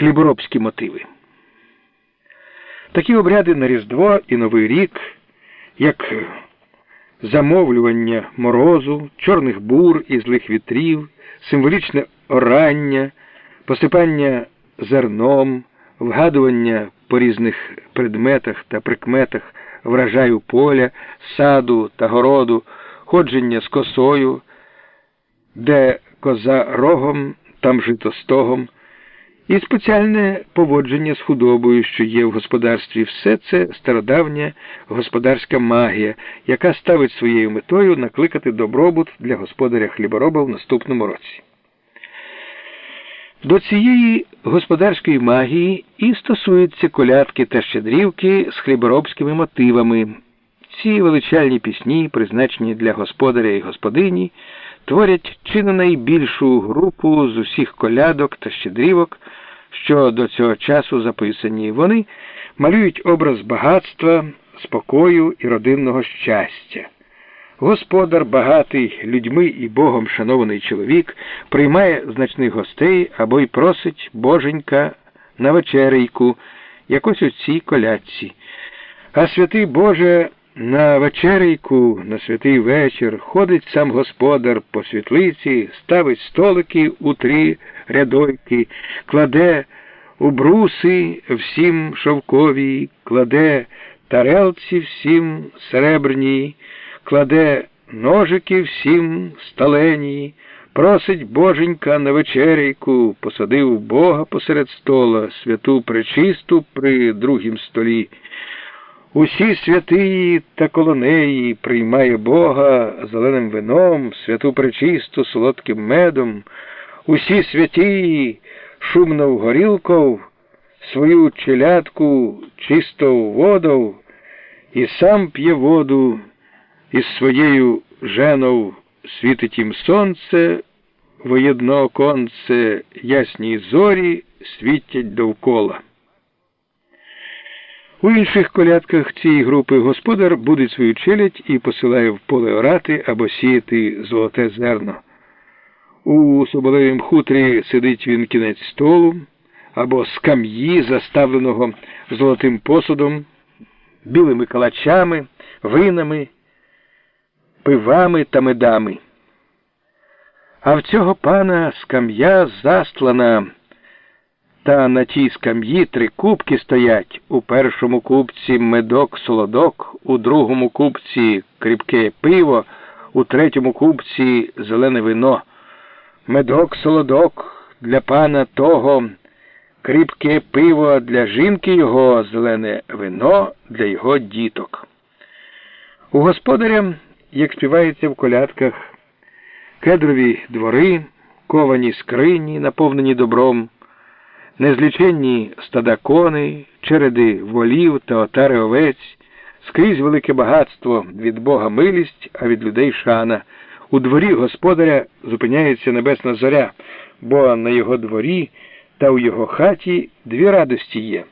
хліборобські мотиви. Такі обряди на Різдво і Новий рік, як замовлювання морозу, чорних бур і злих вітрів, символічне орання, посипання зерном, вгадування по різних предметах та прикметах врожаю поля, саду та городу, ходження з косою, де коза рогом, там жито стогом, і спеціальне поводження з худобою, що є в господарстві, все це стародавня господарська магія, яка ставить своєю метою накликати добробут для господаря хлібороба в наступному році. До цієї господарської магії і стосуються колядки та щедрівки з хліборобськими мотивами. Ці величальні пісні, призначені для господаря і господині, творять чи не найбільшу групу з усіх колядок та щедрівок, що до цього часу записані. Вони малюють образ багатства, спокою і родинного щастя. Господар, багатий людьми і Богом шанований чоловік, приймає значних гостей або й просить боженька на вечерейку, якось у цій колядці. А святий Боже на вечерейку, на святий вечір ходить сам господар по світлиці, ставить столики у три рядойки, кладе у бруси всім шовкові, кладе тарелці всім серебряні кладе ножики всім сталені, просить боженька на вечерейку, посадив Бога посеред стола, святу пречисту при другім столі. Усі святиї та колонеї приймає Бога зеленим вином, святу пречисту солодким медом, усі святії шумно горілков, свою челядку чисто водов, і сам п'є воду із своєю женов світить їм сонце, воєдно оконце, ясні зорі світять довкола. У інших колядках цієї групи господар будить свою челядь і посилає в поле орати або сіяти золоте зерно. У соболевім хутрі сидить він кінець столу або скам'ї, заставленого золотим посудом, білими калачами, винами пивами та медами. А в цього пана скам'я застлана, та на тій скам'ї три кубки стоять. У першому кубці медок солодок, у другому кубці кріпке пиво, у третьому кубці зелене вино. Медок солодок для пана того, кріпке пиво для жінки його, зелене вино для його діток. У господаря як співається в колядках, кедрові двори, ковані скрині, наповнені добром, незліченні стада коней, череди волів та отари овець, скрізь велике багатство від Бога милість, а від людей шана. У дворі господаря зупиняється небесна зоря, бо на його дворі та у його хаті дві радості є.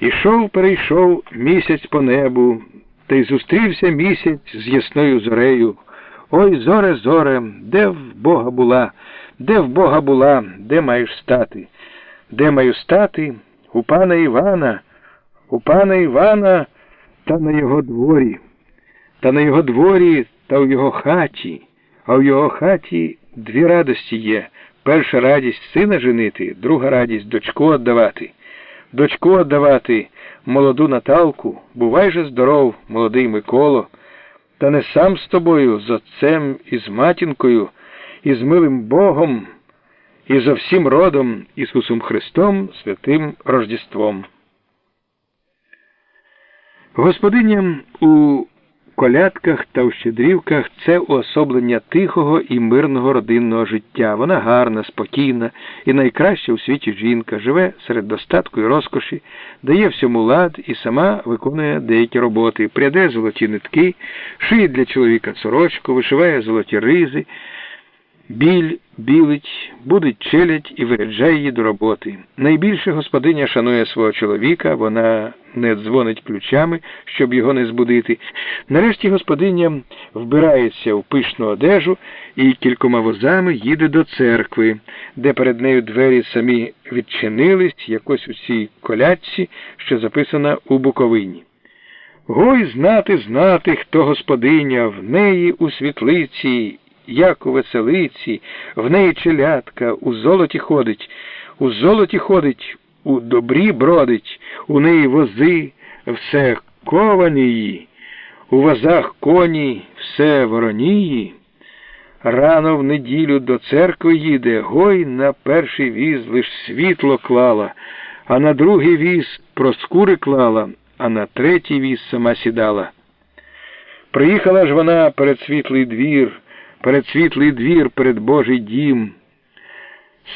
Ішов, перейшов місяць по небу, та й зустрівся місяць з ясною зорею. Ой, зоре, зоре, де в Бога була, де в Бога була, де маєш стати? Де маю стати? У пана Івана, у пана Івана та на його дворі, та на його дворі та в його хаті, а в його хаті дві радості є. Перша радість сина женити, друга радість дочку віддавати. Дочку віддавати молоду Наталку, бувай же здоров, молодий Миколо, та не сам з тобою, з отцем і з матінкою, і з милим Богом, і зо всім родом Ісусом Христом, святим Рождеством. Господиням у колядках та в щедрівках це уособлення тихого і мирного родинного життя. Вона гарна, спокійна і найкраща у світі жінка, живе серед достатку і розкоші, дає всьому лад і сама виконує деякі роботи, пряде золоті нитки, шиє для чоловіка сорочку, вишиває золоті ризи. Біль білить, будить челядь і виряджає її до роботи. Найбільше господиня шанує свого чоловіка, вона не дзвонить ключами, щоб його не збудити. Нарешті господиня вбирається в пишну одежу і кількома возами їде до церкви, де перед нею двері самі відчинились, якось у цій колядці, що записана у Буковині. Гой знати, знати, хто господиня, в неї у світлиці як у веселиці, в неї челядка, у золоті ходить, у золоті ходить, у добрі бродить, у неї вози, все кованії, у вазах коні, все воронії. Рано в неділю до церкви їде, гой на перший віз лиш світло клала, а на другий віз проскури клала, а на третій віз сама сідала. Приїхала ж вона перед світлий двір перед світлий двір, перед Божий дім.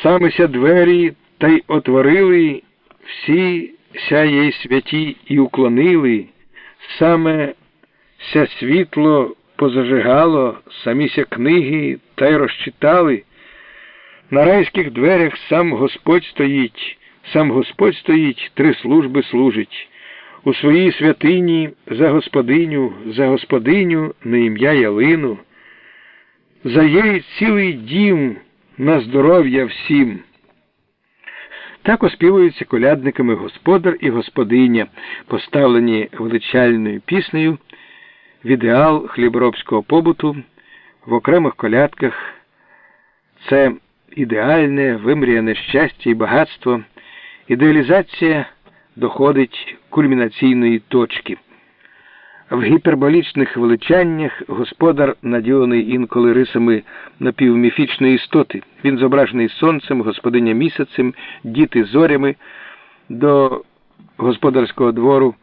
Самися двері та й отворили всі ся їй святі і уклонили, саме ся світло позажигало, саміся книги та й розчитали. На райських дверях сам Господь стоїть, сам Господь стоїть, три служби служить. У своїй святині за господиню, за господиню на ім'я Ялину за її цілий дім на здоров'я всім. Так оспівуються колядниками господар і господиня, поставлені величальною піснею в ідеал хліборобського побуту в окремих колядках. Це ідеальне вимріяне щастя і багатство, ідеалізація доходить кульмінаційної точки. В гіперболічних величаннях господар наділений інколи рисами напівміфічної істоти. Він зображений сонцем, господиня місяцем, діти зорями. До господарського двору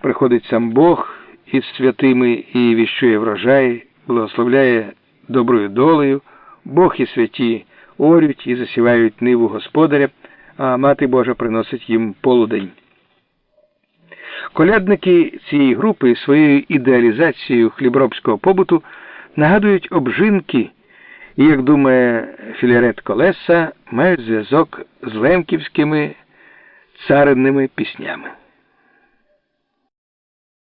приходить сам Бог із святими і віщує врожай, благословляє доброю долею. Бог і святі орють і засівають ниву господаря, а мати Божа приносить їм полудень. Колядники цієї групи своєю ідеалізацією хлібробського побуту нагадують обжинки і, як думає Філярет Колеса, мають зв'язок з лемківськими царинними піснями.